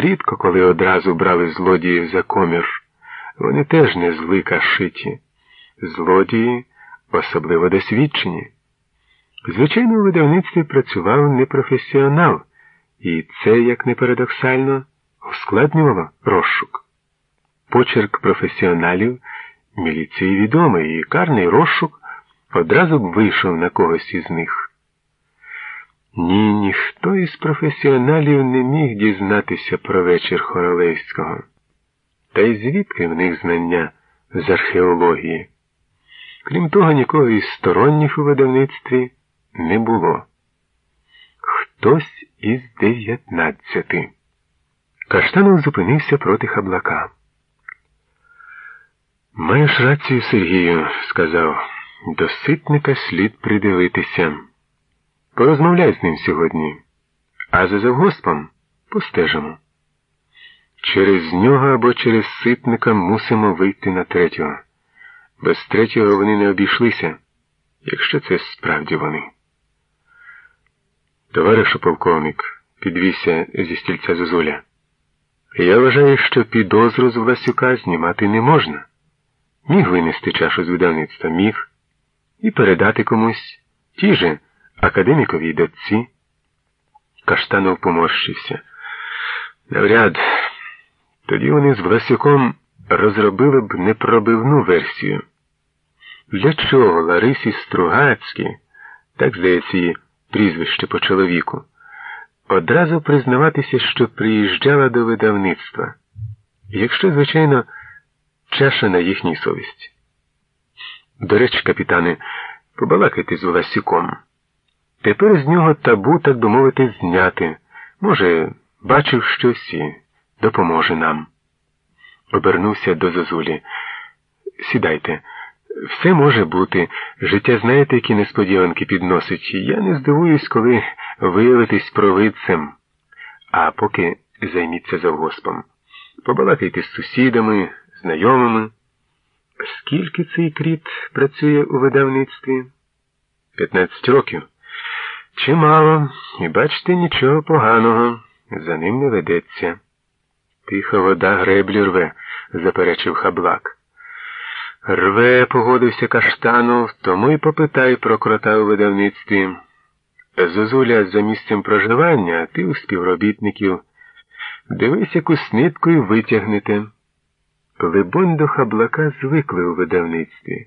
Рідко коли одразу брали злодіїв за комір. Вони теж не злика шиті. Злодії особливо досвідчені. Звичайно, у видавництві працював непрофесіонал, і це, як не парадоксально, ускладнювало розшук. Почерк професіоналів міліції відомий, і карний розшук одразу б вийшов на когось із них. Ні, ніхто із професіоналів не міг дізнатися про вечір Хоролевського. Та й звідки в них знання з археології? Крім того, нікого із сторонніх у видавництві не було. Хтось із дев'ятнадцяти. Каштанов зупинився проти хаблака. Маєш рацію, Сергію, сказав. До ситника слід придивитися. Порозмовляй з ним сьогодні, а за завгоспом постежимо. Через нього або через ситника мусимо вийти на третього. Без третього вони не обійшлися, якщо це справді вони. Товаришу полковник, підвівся зі стільця Зозуля. Я вважаю, що підозру з Власюка знімати не можна. Міг винести чашу з видавництва, міг, і передати комусь ті же академіковій дочці. Каштанов поморщився. Навряд, тоді вони з Власюком розробили б непробивну версію. Для чого Ларисі Стругацькій, так здається її прізвище по чоловіку, одразу признаватися, що приїжджала до видавництва, якщо, звичайно, чаша на їхній совісті. До речі, капітане, побалакайте з Власюком. Тепер з нього табу, так би мовити, зняти. Може, бачив щось і допоможе нам. Обернувся до Зозулі. Сідайте. Все може бути. Життя знаєте, які несподіванки підносить. Я не здивуюсь, коли виявитесь провидцем. А поки займіться завгоспом. Побалакайте з сусідами, знайомими. Скільки цей кріт працює у видавництві? П'ятнадцять років. Чимало, і бачите, нічого поганого, за ним не ведеться. Тиха вода греблі рве, заперечив хаблак. Рве, погодився каштанов, тому й попитай про крота у видавництві. Зозуля за місцем проживання, ти у співробітників. Дивись, яку снитку і витягнете. Либонь до хаблака звикли у видавництві,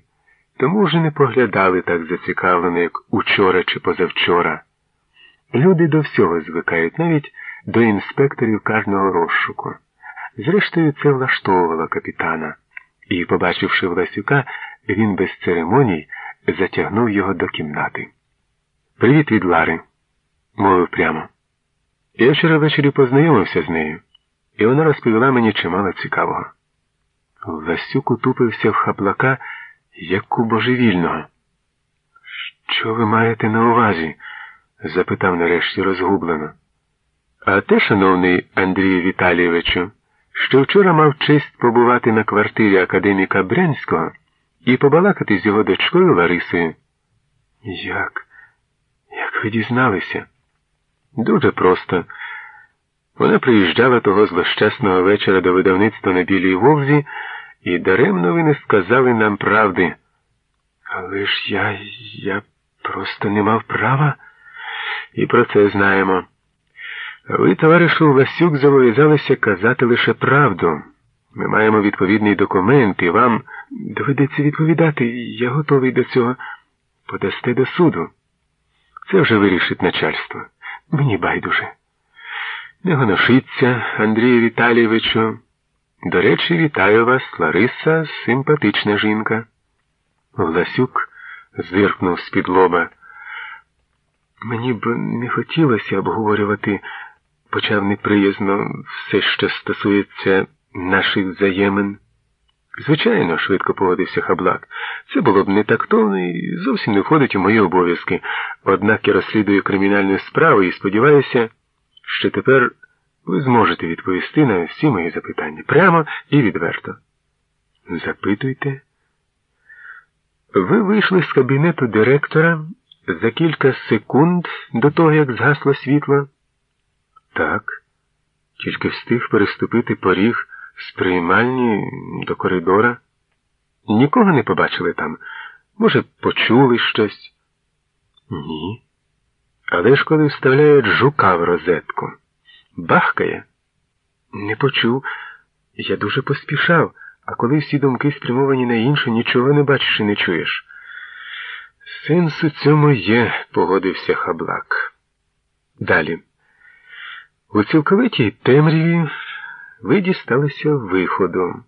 тому вже не поглядали так зацікавлено, як учора чи позавчора. Люди до всього звикають, навіть до інспекторів кожного розшуку. Зрештою, це влаштовувало капітана, і, побачивши Власюка, він без церемоній затягнув його до кімнати. Привіт від Лари, мовив прямо. Я вчора ввечері познайомився з нею, і вона розповіла мені чимало цікавого. Власюк утупився в хаблака, як у божевільного. Що ви маєте на увазі? запитав нарешті розгублено. А те, шановний Андрію Віталійовичу, що вчора мав честь побувати на квартирі академіка Брянського і побалакати з його дочкою Ларисою. Як? Як ви дізналися? Дуже просто. Вона приїжджала того злощасного вечора до видавництва на Білій Вовзі, і даремно ви не сказали нам правди. Але ж я, я просто не мав права, і про це знаємо. Ви, товаришу Васюк, зобов'язалися казати лише правду. Ми маємо відповідний документ, і вам доведеться відповідати, я готовий до цього подасте до суду. Це вже вирішить начальство. Мені байдуже. Не гоношиться, Андрію Віталійовичу. До речі, вітаю вас, Лариса, симпатична жінка. Власюк зиркнув з-під лоба. Мені б не хотілося обговорювати, почав неприязно все, що стосується наших взаємин. Звичайно, швидко погодився хаблак. Це було б не тактовно і зовсім не входить у мої обов'язки. Однак я розслідую кримінальну справу і сподіваюся, що тепер ви зможете відповісти на всі мої запитання прямо і відверто. Запитуйте. Ви вийшли з кабінету директора за кілька секунд до того, як згасло світло? Так. Тільки встиг переступити поріг з приймальні до коридора. Нікого не побачили там. Може, почули щось? Ні. Але ж коли вставляють жука в розетку, бахкає. Не почув. Я дуже поспішав, а коли всі думки спрямовані на інше, нічого не бачиш і не чуєш. Сенс у цьому є, погодився хаблак. Далі. У цілковитій темряві ви дісталися виходу.